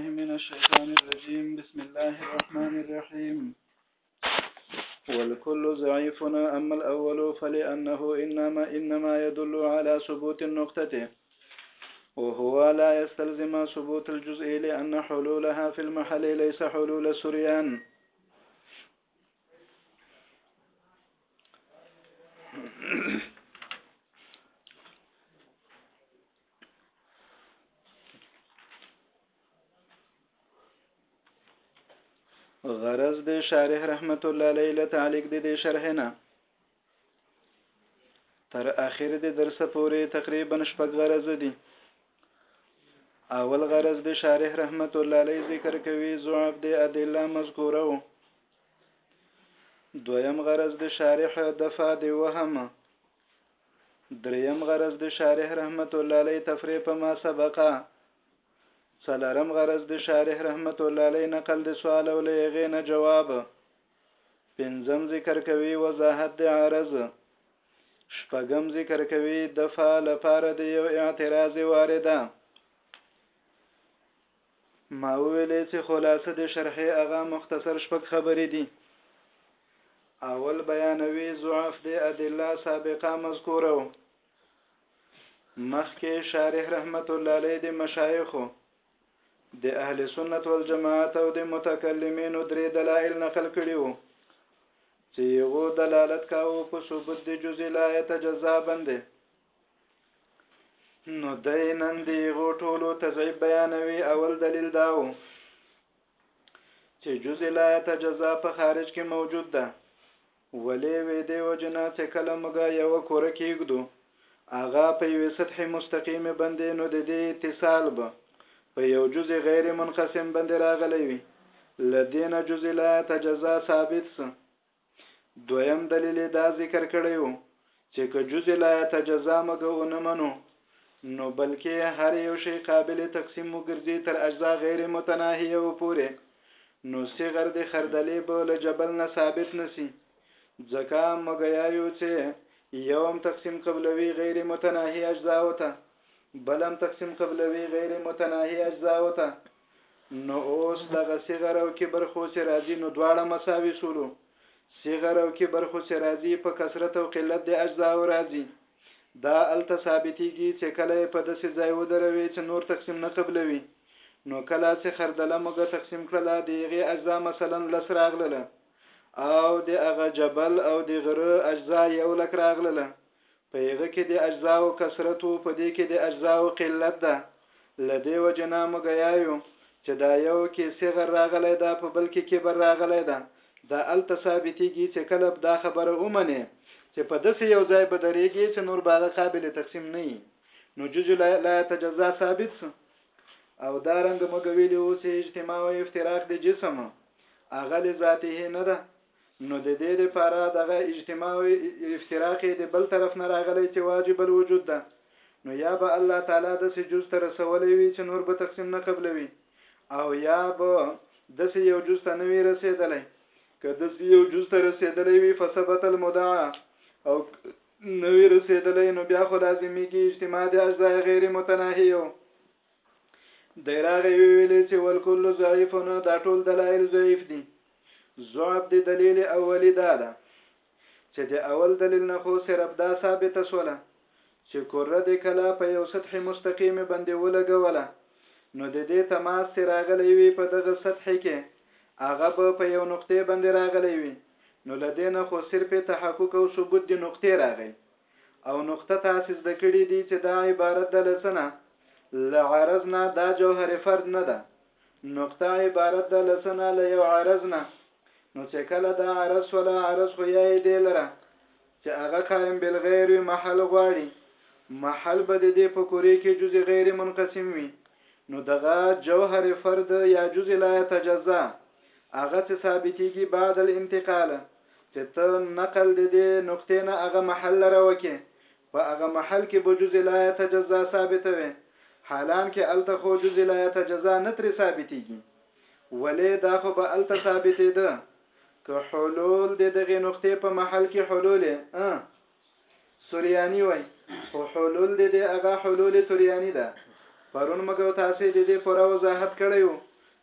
من الشيطان الرجيم بسم الله الرحمن الرحيم والكل ضعيفنا أما الأول فلأنه إنما, إنما يدل على ثبوت النقطة وهو لا يستلزم ثبوت الجزء لأن حلولها في المحل ليس حلول سريان غرض د شارح رحمت الله علیه له تعلق د دې شرح نه تر اخر د درس پورې تقریبا شپږ غرض دي اول غرض د شارح رحمت الله علیه ذکر کوي ضعف د ادله مذکوره وو دویم غرض د شارح دفع د وهم دریم غرض د شارح رحمت الله علیه تفریح په ما سبقه څلرم غرض د شارح رحمت الله علیه نقل د سوال او لغې نه جواب پنځم ذکر کوي وضاحت د عرض شپږم ذکر کوي دفع لپاره د یو اعتراض وارده ما وویلې چې خلاصه د شرحې هغه مختصر شپږ خبرې دي اول بیانوي ضعف د ادله سابقه مذکوره و مخکې شارح رحمت الله علیه د مشایخو د اهل سنت والجماعت او د متکلمینو درې دلایل نقل کړي وو چې یو دلالت کاوه په ثبوت د جزء لا یتجزا باندې نو دی نن دی غو ټولو تزعیب بیانوي اول دلیل داو چې جز لا تجزا په خارج کې موجود ده ولې وې دی وجنا چې کله موږ یو کور کېږدو اغا په یوې سطح مستقیم باندې نو د دې اتصال به په یو جز غیر منقسم باندې راغلی وي لدینه جز لا تجزا ثابت سه دویم دلیل یې دا ذکر کړی و چې که جز لایت جزا مګه ونه منو نو بلکې هر یو شی قابل تقسیم وګرځي تر اجزا غیر متناهیه و پورې نو صغر د خردلې به له جبل نه ثابت نسی ځکه مګه یا یو چې یوم تقسیم قبلوي غیر متناهی اجزا وته بلم تقسیم قبلوي غیر متناهی اجزا وته نو اوس دغه صغر او کبر خو چې راځي نو دواړه مساوي شولو صغر او کبر خو چې راځي په کثرت او قلت د اجزا او راځي دا الته ثابتېږي چې کله په داسې ځای ودروي چې نور تقسیم نه قبلوي نو کله چې خردله موږ تقسیم کړله د هغې اجزا مثلا لس راغلله او د هغه جبل او د غره اجزا یو لک راغلله په هغه کې د اجزاو کثرت و په دې کې د اجزاو قلت ده له دې وجې نه موږ یایو چې دا یو کې صغر راغلی ده په بل کې کبر راغلی ده دا الته ثابتېږي چې کله به دا خبره ومنې چې په داسې یو ځای به درېږي چې نور به هغه قابل تقسیم نه وي نو جزء لا يتجزا ثابت سو او دا رنګ مګویلی و چې اجتماع او افتراق د جسم اغل ذاته نه ده نو د دې لپاره دغه اجتماع او افتراق یې د بل طرف نه راغلی چې واجب الوجود ده نو یا به الله تعالی داسې جز ته رسولی وي چې نور به تقسیم نه قبلوي او یا به داسې یو جز ته نه وي رسېدلی که داسې یو جز ته رسېدلی وي فثبت المدعا او نوې رسېدلی نو بیا خو لازمي کې اجتماع د اجزا غیر متناهیو دی راغی ویلې چې والکل ضعیف نه دا ټول دلایل ضعیف دي ضعف دی دلیل اولی دا ده چې د اول دلیل نه خو صرف دا ثابت سوله چې کره د کلا په یو سطح مستقیم باندې ولګوله نو د دې تماس چې راغلی وي په دغه سطح کې هغه به په یو نقطې باندې راغلی وي نو لدې نه خو صرف تحقق او ثبوت د نقطې راغی او نقطه تاسې زده کړي دي چې دا عبارت ده له څه نه؟ له عرض نه دا جوهر فرد نه ده. نقطه عبارت ده له څه نه؟ له یو عرض نه. نو چې کله دا عرض شوله عرض خو یا یې دې لره چې هغه قائم بالغیر وي محل غواړي محل به د دې په کورې کې جزء غیر منقسم وي نو دغه جوهر فرد یا جزء لا يتجزا هغه څه ثابتيږي بعد الانتقال چې ته نقل د دې نقطې نه هغه محل لره وکې په هغه محل کې به جز لا يتجزا ثابته وي حالان کې الته خو جز لا يتجزا نه ترې ثابتېږي ولې دا خو به الته ثابتېده که حلول د دغه نقطې په محل کې حلول ا سوریانی وای خو حلول د دې هغه حلول توریانی ده پرون مګو تاسو د دې پوره وضاحت کړیو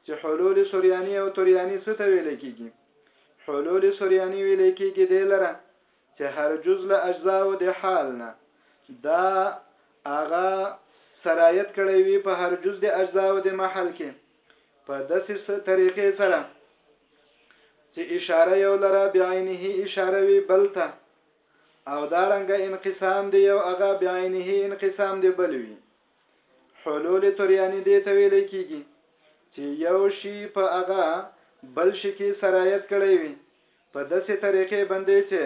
چې حلول سوریانی او توریانی څه ته ویل کیږي حلول سریانی ویلې کېږي دې لره چې هر جز له اجزاو د حال نه دا هغه سرایت کړی وي په هر جز د اجزاو د محل کې په داسې طریقې سره چې اشاره یو لره بعینه اشاره وی بلته او دارنګ انقسام دی یو هغه بعینه انقسام دی بلوي حلول تریانی دې ته ویل کیږي چې یو شی په هغه بل شي کې سرایت کړی وي په داسې طریقې باندې چې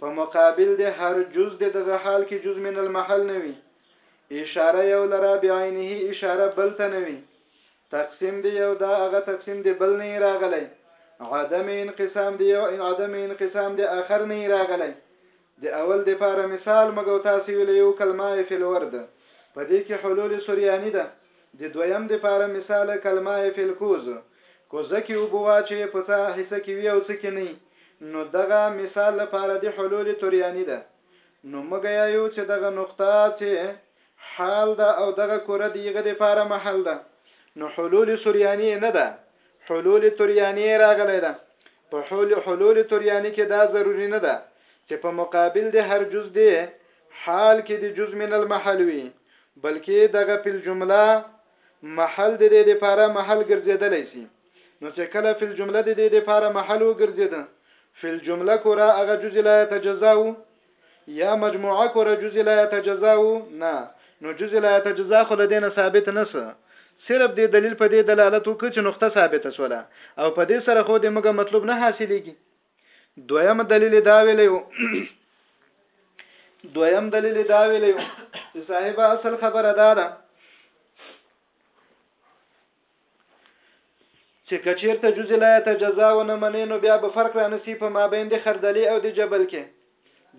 په مقابل د هر جز د دغه حال کې جز من المحل نه وي اشاره یو لرا بعینه اشاره بل ته نه وي تقسیم دی یو دا هغه تقسیم دی بل نه راغلی عدم انقسام دی یو عدم انقسام دی اخر نه راغلی د اول دپاره مثال مږو تاسې ویلې یو کلمه فی الورد په دې کې حلول سریانی ده د دویم دپاره مثال کلمه فی الکوز کوزه کې اوبه واچې په څه حصه کې وي او څه کې نی نو دغه مثال لپاره دې حلول تریانی ده نو مږ یایو چې دغه نقطه چې حال ده او دغه کوره د یغه دپاره محل ده نو حلول سریانی نه ده حلول تریانی راغلی ده په حول حلول طریانی کې دا ضروری نه ده چې په مقابل د هر جز دې حال کې د جز من المحل وي بلکې دغه فی الجمله محل د دې لپاره محل ګرځیدلی سي نو چې کله فی الجمله د دې لپاره محل وګرځید فی الجمله کورا هغه جز لا تجزاو یا مجموعه کره جزء لا یتجزا وو نه نو جزء لا یتجزا خو له دې نه ثابت نه سو صرف دې دلیل په دې دلالت وکړ چې نقطه ثابته سوله او په دې سره خو دې موږ مطلوب نه حاصلېږي دویم دلیل دا ویلی وو دویم دلیل دا ویلی وو چې صاحب اصل خبره دا ده چې کچیرته جزء لا يتجزا ونه منې نو بیا به فرق رانسی په مابین د خردلی او د جبل کې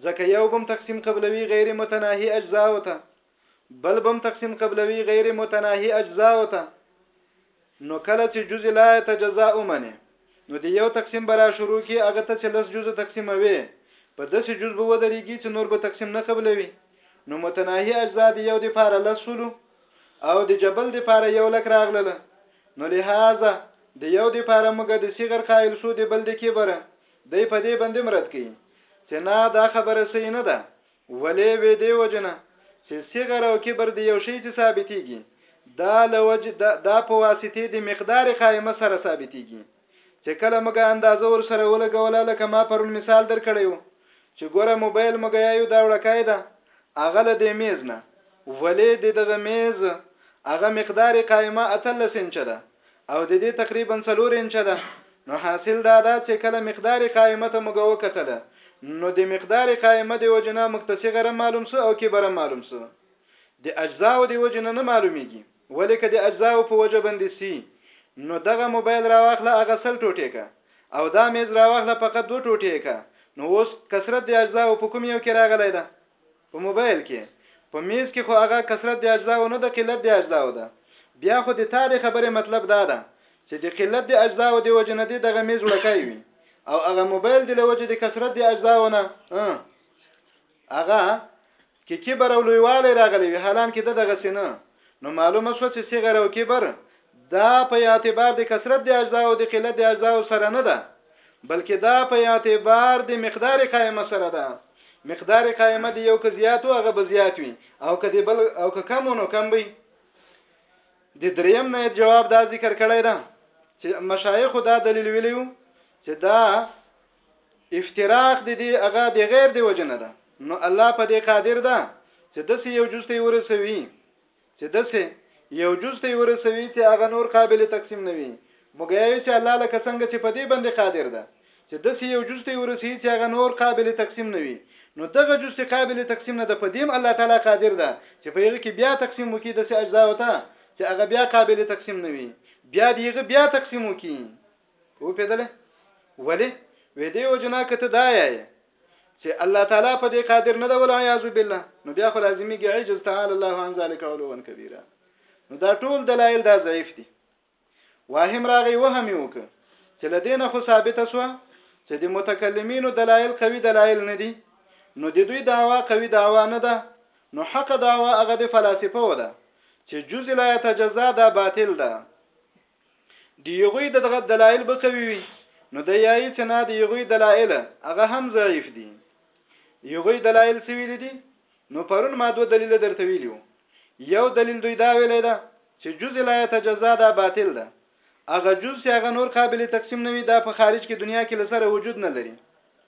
ځکه یو بم تقسیم قبلوي غیر متناهي اجزا او ته بل بم تقسیم قبلوي غیر متناهي اجزا او ته نو کله چې جزء لا يتجزا ومنې نو د یو تقسیم برا شروع کی هغه ته چې لس جزء تقسیموي په داسې جزء به ودرېږي چې نور به تقسیم نه قبلوي نو متناهي اجزا د یو د پاره لس شولو او د جبل د پاره یو لک راغلله نو لهذا د یو د پاره موږ د صغر قائل شو د بل د کبره دی په دې باندې مراد کوي چې نه دا خبره صحیح نه ده ولې وې دی وجنه چې صغر او کبر د یو شی چې ثابتېږي دا لوج دا, دا په واسطه د مقدار قائمه سره ثابتېږي چې کله موږ اندازه ورسره ولګوله لکه ما پرون مثال درکړی و چې ګوره موبایل موږ یایو دا وړکای ده هغه له دې میز نه ولې د دغه میز هغه مقدار قائمه اتلس انچه ده او د دې تقریبا څلور انچه ده نو حاصل دا ده چې کله مقدار قائمه ته موږ وکتله نو د مقدار قائمه د وجنا مکتسغره معلوم سو او کبره معلوم سو د اجزاء د وجنا نه معلومیږي ولې که د اجزاوو په وجه بندې سي نو دغه موبایل راواخله هغه سل ټوټې که او دا مېز راواخله فقط دوه ټوټې یې که نو اوس کثرت د اجزاوو په کوم یو کې راغلی ده په موبایل کې په مېز کې خو هغه کثرت د اجزاوو نه ده قلت د اجزاوو ده بیا خو د تا د خبرې مطلب دا ده چې د قلت د اجزاوو د وجې نه دې دغه مېز وړکی وي او هغه موبایل د له وجې د کثرت د اجزاوو نه هغه کې کبر او لویوالی راغلی وي حالانکه د دغسې نه نو معلومه شوه چې صغر او کبر دا په اعتبار د کثرت د اجزا او د قلت د اجزا سره نه ده بلکې دا په اعتبار د مقدار قائمه سره ده مقدار قائمه دی یو که زیات او هغه به زیات وي او که دی بل او که کم نو کم وي د دریم نه جواب دا ذکر کړی دا چې مشایخ دا دلیل ویلیو چې دا افتراق د دې هغه د غیر دی وجنه ده نو الله په دې قادر ده چې د سې یو جز ته ورسوي چې د سې یو جز ته ورسوي چې هغه نور قابل تقسیم نه وي موږ یې چې الله لکه څنګه چې په دې باندې قادر ده چې د سې یو جز ته ورسوي چې هغه نور قابل تقسیم نه وي نو دغه جز چې قابل تقسیم نه ده په دې الله تعالی قادر ده چې په یوه کې بیا تقسیم وکړي د سې اجزا وته چې هغه بیا قابل تقسیم نه وي بیا دیغه بیا تقسیم وکړي او پیدله ولی وې دی وجنا کته دا یې چې الله تعالی په دې قادر نه دی ولا یعذ بالله نو بیا خو لازمي کې عجز تعالی الله عن ذلک علوا کبیره نو دا ټول دلایل دا ضعیف دي واهم راغي وهم یو ک چې لدینه خو ثابته سو چې د متکلمینو دلایل قوي دلایل نه دي نو د دوی داوا قوي داوا نه ده نو حق داوا هغه د فلسفه و ده چې جز لا يتجزا دا باطل ده دی هغوی د دغه دلایل به قوي وي نو د یایي چې نه دی هغوی دلایل هغه هم ضعیف دي دی هغوی دلایل څه ویل دي نو پرون ما دوه دلیل درته ویلو یو دلیل دوی دا ویل ده چې جزء لا يتجزا دا باطل ده هغه جزء چې هغه نور قابل تقسیم نه وي دا په خارج کې دنیا کې لسره وجود نه لري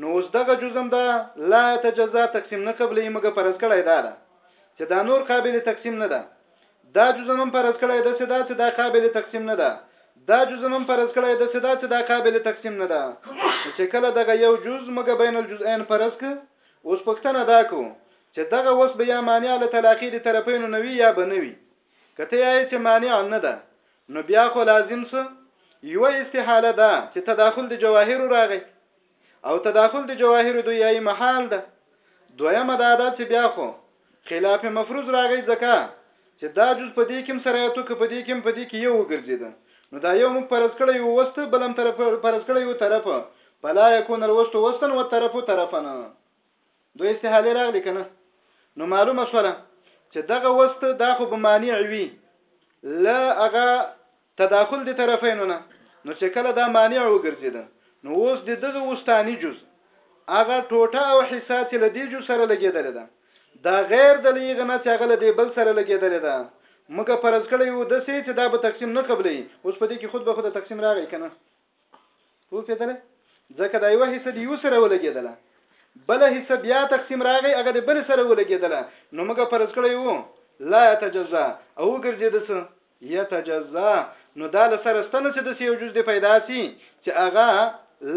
نو اوس دغه جزم ده لا يتجزا تقسيم نه قبلي مګه فرض کړی دا ده چې دا نور قابل تقسيم نه ده دا جزم هم فرض کړی ده چې دا چې دا قابل تقسيم نه ده دا جزم هم فرض کړی ده چې دا چې دا قابل تقسيم نه ده چې کله دغه یو جز مګه بین الجزئین فرض ک اوس پښتنه دا کو چې دغه وس بیا مانع له تلاقی دي طرفین نوي یا بنوي که ته یایې چې مانع نه ده نو بیا خو لازم سو یوه استحاله دا چې تداخل د جواهرو راغی او تداخل د جواهرو دو یایي محال ده دویمه دا ده چې بیا خو خلاف مفروض راغی ځکه چې دا جز په دې کې هم سرایت وکړ په دې کې هم په دې کې یو وګرځید نو دا یو موږ فرض کړی یو وست بلم طرف فرض کړی یو طرف فلا یکون الوست وستن و طرف طرفن دوه استحالې راغلي که نه نو معلومه شوله چې دغه وست دا خو به مانع وي له هغه تداخل د طرفینو نه نو چې کله دا مانع وګرځیده نو اوس د دغه وستانی جز هغه ټوټه او حصہ چې لدی جز سره لګیدل ده دا غیر د لیغه نه چې هغه لدی بل سره لګیدل ده موږ فرض کړی و د سې چې دا به تقسیم نه قبلې اوس په دې کې خود به خود تقسیم راغی کنه وپیدله ځکه دا یو حصہ دی یو سره ولګیدله بل حصہ بیا تقسیم راغی هغه د بل سره ولګیدله نو موږ فرض کړی وو لا تجزا او ګرځید څه یتجزا نو دا لسره ستنه چې د یو جز دی پیدا سي چې هغه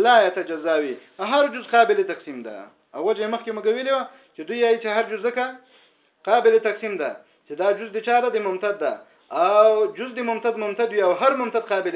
لا یتجزا وي هر جز قابل تقسیم ده او وجه مخکې موږ ویلو چې دوی یې چې هر جز کا قابل تقسیم ده چې دا جز د چاره د ممتد ده او جز د ممتد ممتد وي او هر ممتد قابل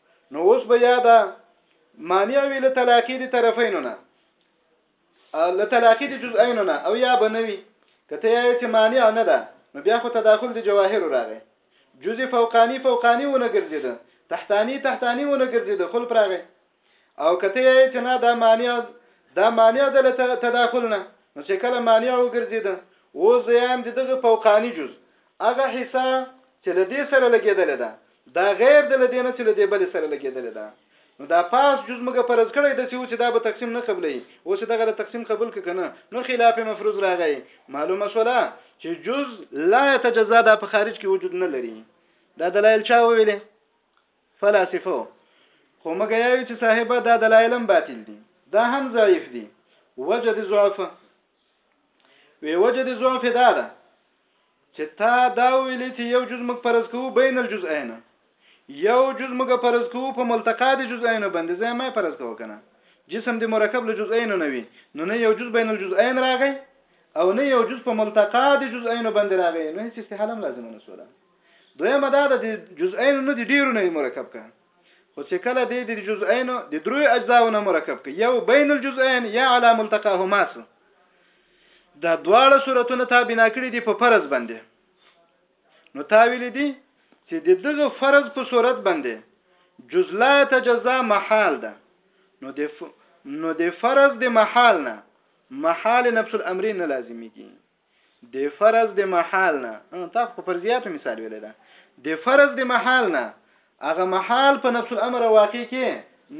نو اوس به یا دا مانع وي له تلاقي د طرفینو نه له تلاقي د جزئینو نه او یا به نه وي کته یې چې مانع نه ده نو بیا خو تداخل د جواهر راغی جزء فوقانی فوقانی ونه ګرځیده تحتانی تحتانی ونه ګرځیده خل پراغه او کته یې چې نه دا مانع دا مانع د تداخل نه نو چې کله مانع وګرځیده او زیام د دغه فوقانی جز هغه حصہ چې لدې سره لګیدل ده دا غير د له دې نه چې له دې بلې سره لګېدلې ده نو دا پاس جز موږ فرض کړی د چې اوس دا به تقسیم نه قبلې اوس دغه د تقسیم قبول ک کنه نو خلاف مفروض راغی معلومه شولا چې جز لا يتجزا دا په خارج کې وجود نه لري دا دلایل چا ویلې فلاسفه خو مګ یو چې صاحب دا دلایلم باطل دي دا هم ضعیف دي وجد ضعف وی وجه د ضعف دا ده چې تا دا ویلې چې یو جز موږ فرض کوو بین الجزئین یو جز موږ فرض کوو په ملتقا د جزئین باندې زه ما فرض کوو کنه جسم د مرکب له جزئین نه وي نو نه یو جز بین الجزئین راغی او نه یو جز په ملتقا د جزئین باندې راغی نو هیڅ استحاله لازم نه سوله دویمه دا د جزئین نه د ډیرو نه مرکب کړه خو چې کله دې د جزئینو د دریو اجزاو نه مرکب کې یو بین الجزئین یا علی ملتقاهما سو دا دواړه صورتونه تا بنا کړی دي په فرض باندې نو تا ویل دي چې د دغه فرض په صورت باندې جزلا تجزا محال ده نو د نو د فرض د محال نه محال نفس الامرین نه لازمیږي د فرض د محال نه تا خو په فرضیاتو مثال ویل ده د فرض د محال نه هغه محال په نفس الامر واقع کې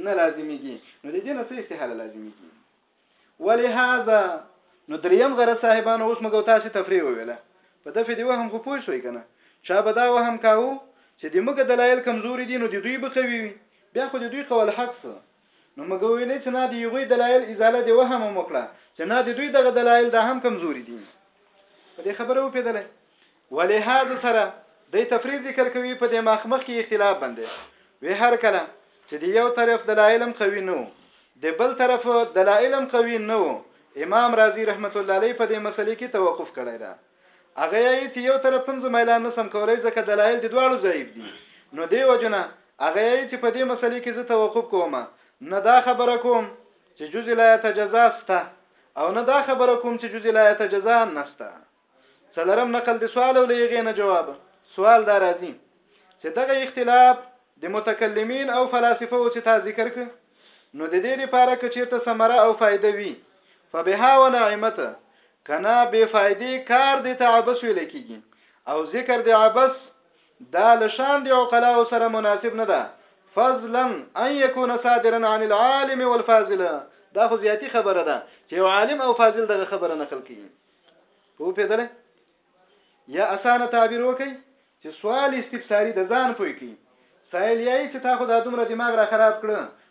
نه لازمیږي نو د دې نه څه استحاله لازمیږي ولهذا نو دریم غره صاحبانو اوس موږ تاسو تفریح وویله په دفه دی وهم خو پوه شوي کنه چا به دا وهم کاوه چې د موږ دلایل کمزوري دي نو د دوی به قوي وي بیا خو د دوی قول حق سو نو موږ وویلې چې نه د هغوی دلایل ازاله دې وهم هم وکړه چې نه د دوی دغه دلایل دا هم کمزوري دي په دې خبره وپېدله ولهذا سره د تفرید ذکر کوي په دې مخ مخ کې اختلاف باندې وی هر کله چې د یو طرف دلایلم قوي نه وو د بل طرف دلایلم قوي نه وو امام رازي رحمت الله علیه په دې مسلې کې توقف کړی دی هغه یایی چی یو طرف هم زه میلان نسم کولی ځکه دلایل د دواړو ضعیف دی نو دی وجو نه هغه یایی چی په دی مسلی کی زه توقف کوم نه دا خبره کوم چی جز لا یتجزا سته او نه دا خبره کوم چی جز لا یتجزا نسته څلرم نقل د سوال او له یغې نه جواب سوال دا راځي چې دغه اختلاف د متکلمین او فلاسفه و چې تا ذکر ک نو د دې لپاره که چیرته ثمره او فائده وي فبها ونعمت کنا بے فائدې کار د تعبس ویل کیږي او ذکر د عبس دا لشان د عقلاء سره مناسب نه ده فضلا ان يكون صادرا عن العالم والفاضل دا خو زیاتی خبره ده چې یو عالم او فاضل دغه خبره نقل کوي په پیدل یا اسانه تعبیر وکړئ چې سوال استفساری د ځان پوی کی سائل یای چې تا خو دا دومره دماغ را خراب کړ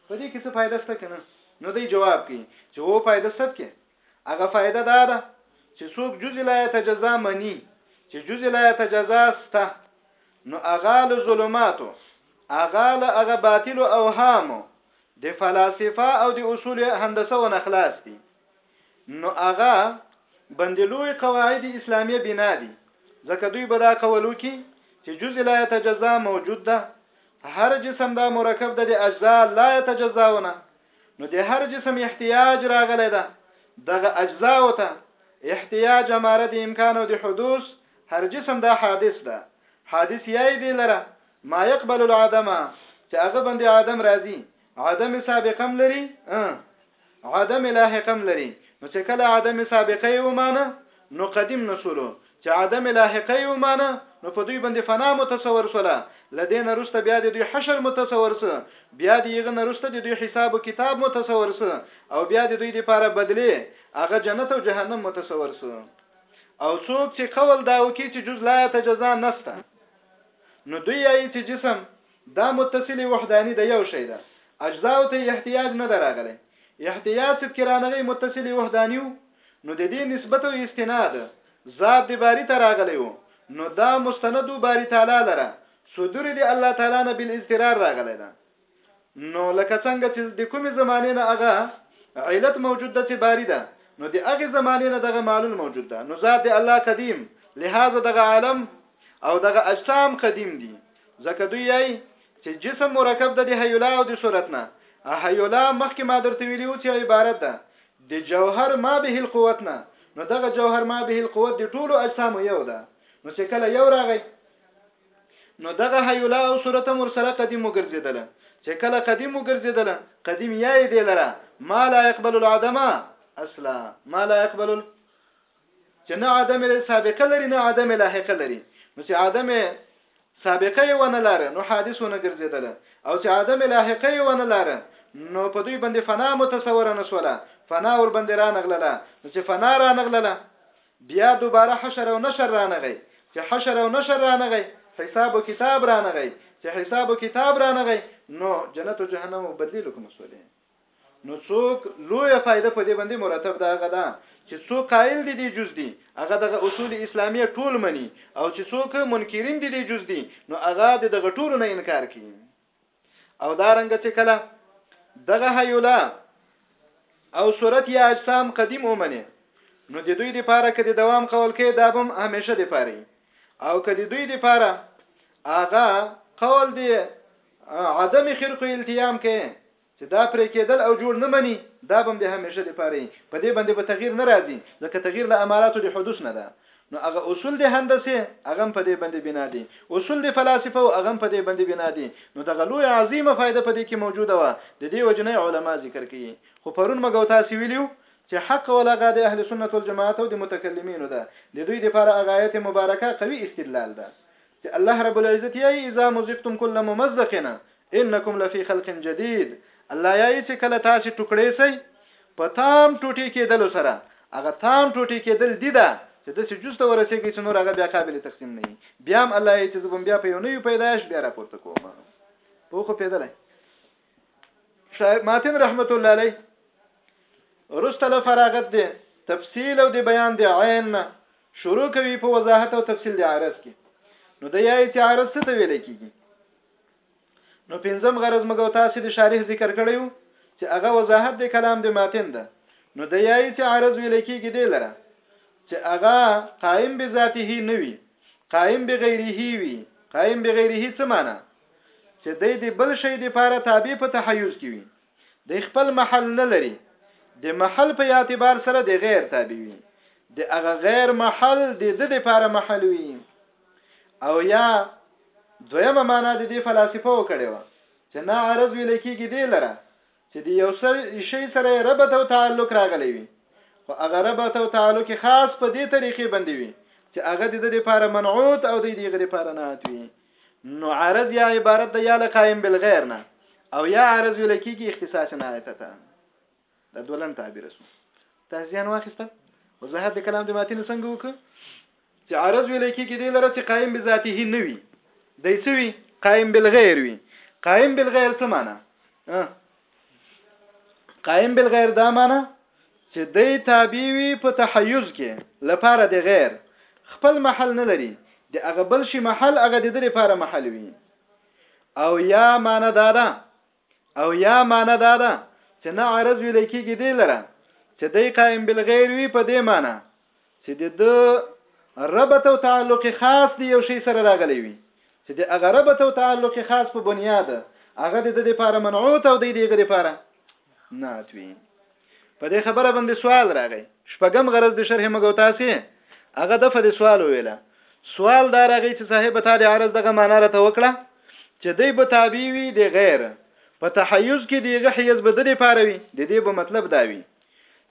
په دې کې څه فائدہ شته کنه نو دی جواب کوي چې هو فائدہ شته کې هغه فائدہ دا ده چې څوک جزء لا تجزا مني چې جزء لا تجزا سته نو اغال ظلماتو اغال اغه باطل او هامو د فلسفه او د اصول هندسه و نخلاص دي نو هغه بندې لوی قواعد اسلامیه بنا دي ځکه دوی به دا قول وکي چې جزء لا يتجزا موجود ده هر جسم دا مرکب ده د اجزا لا يتجزاونه نو د هر جسم احتیاج راغلی ده دغه اجزا او ته احتیاج اماره د امکان او د حدوث هر جسم دا حادث ده حادث یای دی لره ما يقبل العدم چې هغه باندې عدم راځي عدم سابقم لري عدم لاحقه هم لري نو چې کله عدم سابقه یې ومانه نو قدیم نسولو چې عدم لاحقه یې ومانه نو په دوی باندې فنا متصور سوله لدې نرسته بیا د دوی حشر متصور سو بیا د یغه نرسته د دوی حساب او کتاب متصور سو او بیا د دوی لپاره بدلی هغه جنت او جهنم متصور سو او څوک چې قول دا وکي چې جز لا تجزا نسته نو دوی یې چې جسم دا متصلې وحداني د یو شی ده اجزاو ته احتیاج نه ده راغلی احتیاج صد کې رانغی متصلې وحدانیو نو د دې نسبت او استناد ذات د باری ته راغلی وو نو دا مستند باری تعالی لره صدور دی الله تعالی نه بل اضطرار راغلی ده نو لکه څنګه چې د کومې زمانه نه هغه علت موجود ده چې باری ده نو د هغه زمانه نه دغه معلول موجود ده نو ذات دی الله قدیم لہذا دغه عالم او دغه اجسام قدیم دي ځکه دوی یی چې جسم مرکب ده د هیولا او د صورت نه هیولا مخکې ما درته ویلی و چې عبارت ده د جوهر ما به القوت نه نو دغه جوهر ما به القوت د ټولو اجسامو یو ده نو چې کله یو راغی نو دغه هیولا او صورت مر سره قدیم وګرځیدله چې کله قدیم وګرځیدله قدیم یې دی لره ما لا يقبل العدم اصلا ما لا يقبل چې نه عدم سابقه لري نه عدم لاحقه لري نو چې عدم سابقه یې ونه لاره نو حادث ونه ګرځیدل او چې عدم لاحقه یې ونه لاره نو په دوی باندې فنا متصور نه سوله فنا ور باندې را نغلله نو چې فنا را نغلله بیا دوباره حشر او نشر را نغی چې حشر او نشر را نغی حساب او کتاب را نغی چې حساب او کتاب را نغی نو جنت او جهنم بدلی لکه مسولې نو څوک لویه فائده په دې باندې مرتب ده هغه ده چې څوک قائل دي دي جز دي هغه دغه اصول اسلامي ټول مني او چې څوک منکرین دي دي جز دي نو هغه د دغه ټولو نه انکار کوي او دا رنګ چې کله دغه هیولا او صورت یا اجسام قدیم اومنه نو د دوی لپاره کدي دوام قول کې دا بم همیشه لپاره او کدي دوی لپاره هغه قول دی عدم خرق التیام کې چې دا پرې کېدل او جوړ نه مني، دا به هم د همېشه لپاره وي، په دې باندې به تغیر نه راځي، ځکه تغیر له اماراتو د حدوث نه ده، نو هغه اصول د هندسې، هغه هم په دې باندې بنا دي، اصول د فلاسفه وو، هغه هم په دې باندې بنا دي، نو دغه لویه عظیمه فایده په دې کې موجوده وه، د دې وجې نه یې علما ذکر کوي، خو پرون موږ او تاسې ویلي وو، چې حق ولغه د اهل سنت والجماعت او د متکلمینو ده، د دوی لپاره هغه آیت مبارکه قوي استدلال ده، چې الله رب العزت یایي اذا مزقتم کل ممزق انکم لفی خلق جدید الله یایي چې کله تاسو ټوکړې سئ په تام ټوټې کېدلو سره هغه تام ټوټې کېدل دي دا چې د سې جز ته ورسېږي چې نور هغه بیا قابل تقسیم نه وي بیا هم الله یې چې زبم بیا په یو نوی پیدایش بیا راپورته کوم په خو پیدلای شاید ماتن رحمت الله علی رسته له فراغت دی تفصیل او د بیان د عین نه شروع کوي په وضاحت او تفصیل د عرض کې نو د یایت عرض څه ته ویل کیږي نو پنځم غرض مګو تاسو د شارح ذکر کړیو چې هغه وضاحت د کلام د ماتن ده نو د یایت عرض ویل کیږي د لره چې هغه قائم بذاته نه وي قائم بغیره وي قائم بغیره څه معنی چې دی د بل شي د پاره تابع په تحیز کې وي د خپل محل نه لري د محل په اعتبار سره د غیر تابع وي د هغه غیر محل د د د پاره محل وي او یا دویمه معنا د دې فلسفه وکړي و چې نه عرض ویل کېږي دی لره چې د یو څه شي سره یې ربط او تعلق راغلی وي، خو هغه ربط او تعلق یې خاص په دې طریقې باندې وي چې هغه د ده لپاره منعوت او د دغه لپاره نعت وي، نو عرض یا عبارت د یا له قایم بالغیر نه او یا عرض ویل کېږي اختصاص نعت ته د دولن تعبیر سو تهزیان واخیستل وضاحت د کلام د ماتین څنګه وکړو چې عرض ویلی کېږي دې لره چې قایم بذاته نه وي دی څه وي قایم بالغیر وي قایم بالغیر څه معنی قایم بالغیر دا معنی چې دی تابع وي په تحیز کې لپاره د غیر خپل محل نه لري د هغه بل شي محل هغه د دې لپاره محل وي او یا معنی دا ده او یا معنی دا ده چې نه عرض ویل کېږي دی لره چې دی قائم بالغیر وي په دې معنی چې د ده ربط او تعلق خاص دی یو شی سره راغلی وي چې د هغه ربط او تعلق خاص په بنیاد هغه د دې لپاره منعوت او د دې لپاره نعت وي په دې خبره باندې سوال راغی شپږم غرض د شرح مګو تاسو هغه د فد سوال ویله سوال دا راغی چې صاحب ته د عرض دغه معنا را ته وکړه چې دی به تابع وي د غیر په تحیز کې دیغه حیز به د دې پاره وي د دې به مطلب دا وي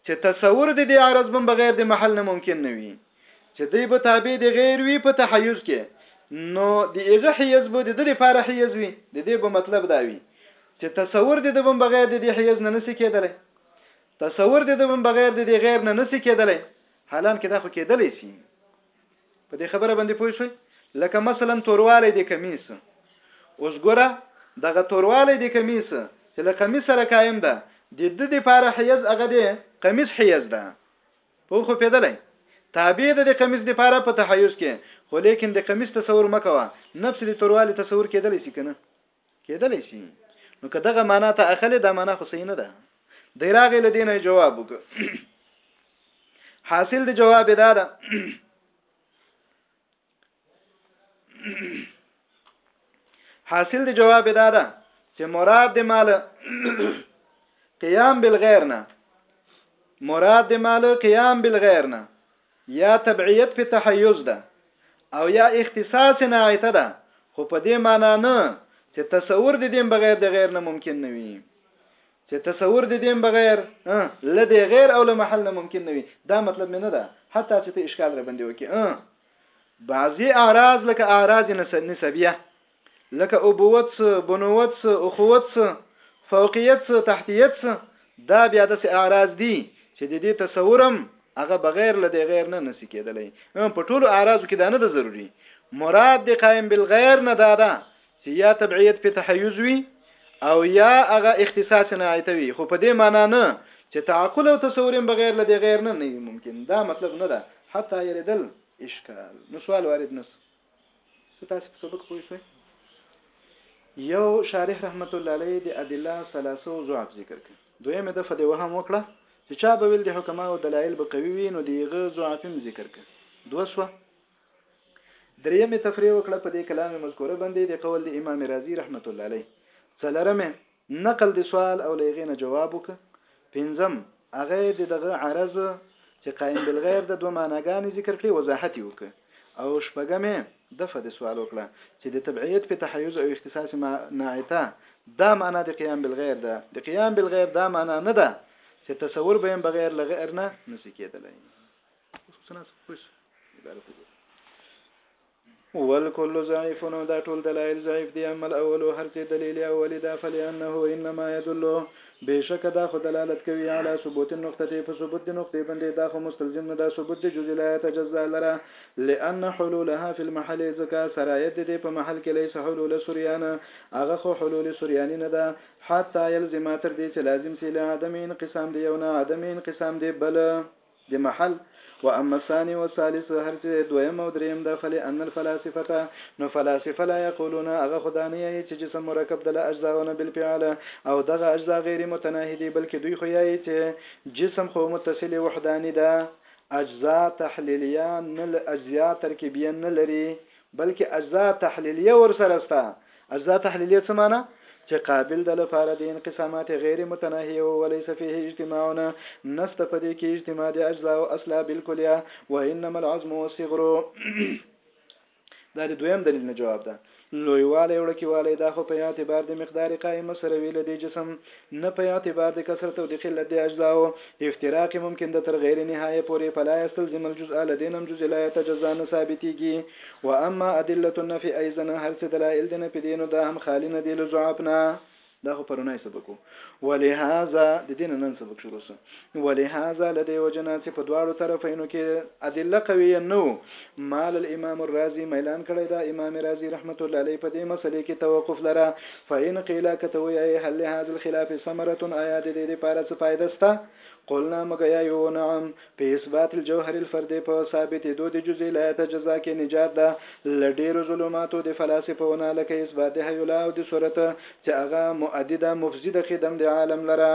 چې تصور د دې عرض بم بغیر د محل نه ممکن نه وي چې دی به تابع د غیر وي په تحیز کې نو دیغه حیز به د دې لپاره حیز وي د دې به مطلب دا وي چې تصور د دبم بغیر د دې حیز نه نسی کېدلی تصور د دبم بغیر د دې غیر نه نسی کېدلی حالان کې دا خو کېدلی شي په دې خبره باندې پوه شوي لکه مثلا توروالی د کمیس اوس ګوره دغه توروالی د کمیس چې له قمیص سره قائم ده د د د پاره حیز هغه دی قمیص حیز ده په خو پیدلای تابع ده د قمیص د پاره په تحیز کې خو لیکن د قمیص تصور مکوه نفس د توروالی تصور کېدلی شي کنه کېدلی شي نو که دغه معنا ته اخلي دا معنا خو صحیح نه ده دی راغی له دینه جواب وک حاصل د جواب دا ده حاصل د جواب دا ده چې مراد د مال قیام بالغیر نه مراد د مال قیام بالغیر نه یا تبعیت په تحیز ده او یا اختصاص ناعته ده خو په دې مانا نه چې تصور د دین بغیر د غیر نه ممکن نه وي چې تصور د دین بغیر له د غیر او له محل نه ممکن نه وي دا مطلب مې نه ده حتی چې ته اشکال را باندې وکې بعضی اعراض لکه اعراض نسبیه لکه ابوت څه، بنوت څه، اخوت څه، فوقیت څه، تحتیت څه، دا بیا داسې اعراض دي چې د دې تصور هم هغه بغیر له دې غیر نه نسی کېدلی. په ټولو اعراضو کې دا نه ده ضروري. مراد د قائم بالغیر نه دا ده چې یا تبعیت په تحیز وي او یا هغه اختصاص ناعیته وي، خو په دې معنا نه چې تعقل او تصور هم بغیر له دې غیر نه نه وي ممکن. دا مطلب نه ده حتی یریدل اشکال نو سوال وارد نه شو. تاسو په سبق پوه شوي یو شارح رحمت الله علیه د ادله ثلاثه او ضعف ذکر کړ دویمه دفعه د وهم وکړه چې چا به ویل د حکما او دلایل به قوي وي نو دیغه ضعف هم ذکر کړ دوه سو دریمه تفریح وکړه په دې کلام مذکوره باندې د قول د امام رازی رحمت الله علیه څلرمه نقل د سوال او له هغې نه جواب وکړه. پنځم، هغه یې د دغه عرض چې قایم بالغیر ده دوه معناګانې ذکر کړې وضاحت یې وکړ او شپږم یې دفع د سوال وکړه چې د تبعیت په تحیز او اختصاص ما نعته دا معنی د قیام بالغیر ده د قیام بالغیر دا معنی نه ده چې تصور به هم بغیر له غیر نه نسی کېدلی. والکل ضعیف نو دا ټول دلایل ضعیف دي اما الاول هر چې دلیل اولی دا فلانه انما يدل بشک دا خو دلالت کوي علی ثبوت النقطه په ثبوت د نقطې باندې دا خو مستلزم نه دا ثبوت د جزء لا يتجزا لره لان حلولها في المحل ځکه سرایت دې په محل کې ليس حلول سريان هغه خو حلول سريانی نه ده حتی يلزم تر دې چې لازم سي له عدم انقسام دی یو نه عدم انقسام دی بل د محل، واما الثاني والثالث هر چې دی دویم او دریم ده فلي ان الفلاسفة نو فلاسفه لا یقولون هغه خو دا نه یایي چې جسم مرکب ده له اجزاوو نه بالفعل او دغه اجزا غیر متناهي دي بلکې دوی خو یایي چې جسم خو متصل وحداني ده اجزا تحلیلیه نه اجزا ترکیبیه نه لري بلکه اجزاء تحلیلیه ورسره شته. اجزاء تحلیلیه څه معنی؟ چې قابل ده لپاره د انقسامات غیر متناهیه وو ولیس فیه اجتماع نه نشته په دې کې اجتماع د اجزاء او اصلا بالکلیه وانما العظم والصغر دا د دویم دلیل نه جواب ده لویوالی وړکیوالی دا خو په اعتبار د مقدار قائمه سره ویل دی جسم نه په اعتبار د کثرت او د قلت د اجزاو افتراق ممکن ده تر غیر نهایه پورې فلا یستلزم الجزء له دې نه هم جزء لا یتجزا نه ثابتیږي و اما ادلة النفی ای ځنه هر څه دلایل د نفی دي نو دا هم خالي نه دي له ضعف نه دا خو پرونی سبق و ولهذا د دې نه نن سبق شروع سو. ولهذا له دې وجې نه چې په دواړو طرفینو کې ادله قویه نه وو مال الامام الرازي میلان کړی دا امام رازي رحمت الله علیه په دې مسلې کې توقف لره فإن قیل که ته وایې هل لهذا الخلاف ثمرة آیا د دې لپاره څه فایده سته قلنا مګه یا یو نعم په اثبات الجوهر الفرد په ثابت دو د جزء لا تجزا کې نجات ده لډیر ظلماتو د فلاسفهونه لکه اثبات هیولا او د صورت چې هغه مؤدده مفسده خدم د عالم لره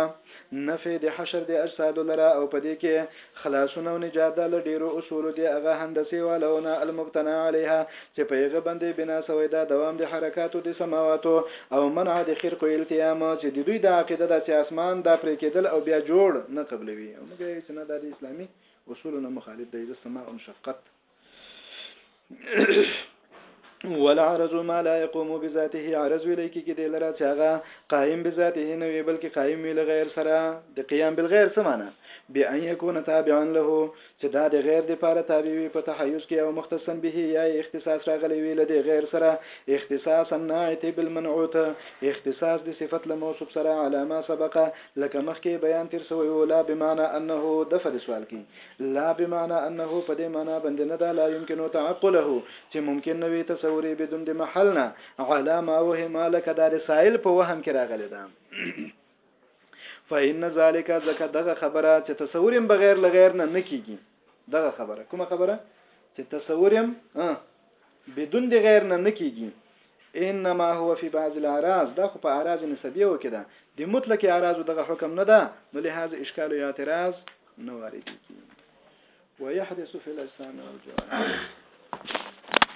نفی د حشر د اجسادو لره او په دې کې خلاصون او نجات ده له ډېرو اصولو د هغه هندسې والو نه المبتنا علیها چې په هغه باندې بنا سوی ده دوام د حرکاتو د سماواتو او منع د خرقو التیام چې د دوی دا عقیده ده چې اسمان دا پرې کېدل او بیا جوړ نه قبلوي او موږ یې چې نه دا د اسلامي اصولو نه مخالف دی زه سماع شفقت ولا عرض ما لا يقوم بذاته عرض ویل کی کی د لرا چې هغه قائم بذاته نه وی بلکې قائم ویل غیر سره د قیام بالغیر څه معنی بی ان یکون تابعا له چې دا د غیر د پاره تابع وي په تحیز کې او مختصا به یا اختصاص راغلی وی لدی غیر سره اختصاص الناعت بالمنعوت اختصاص د صفت له موصوف سره علامه سبقه لکه مخکې بیان تر سوی ولا بمعنى انه دفد سوال کی لا بمعنی انه په دې معنی باندې نه ده لا يمکن تعقله چې ممکن نه وي تصور یې بدون د محل نه علا ما وهم لکه دا د سائل په وهم کې راغلی ده فإن ذلك ذکه دغه خبره چې تصور بغیر لغیر نه نکېږي دغه خبره کومه خبره چې تصور يم بدون د غیر نه نه کیږي انما هو فی بعض الاعراض دا خو په اعراض نسبیه وکې ده د مطلق اعراض دغه حکم نه ده نو لهذا اشکال او اعتراض نه واردېږي ويحدث في الاجسام والجوارح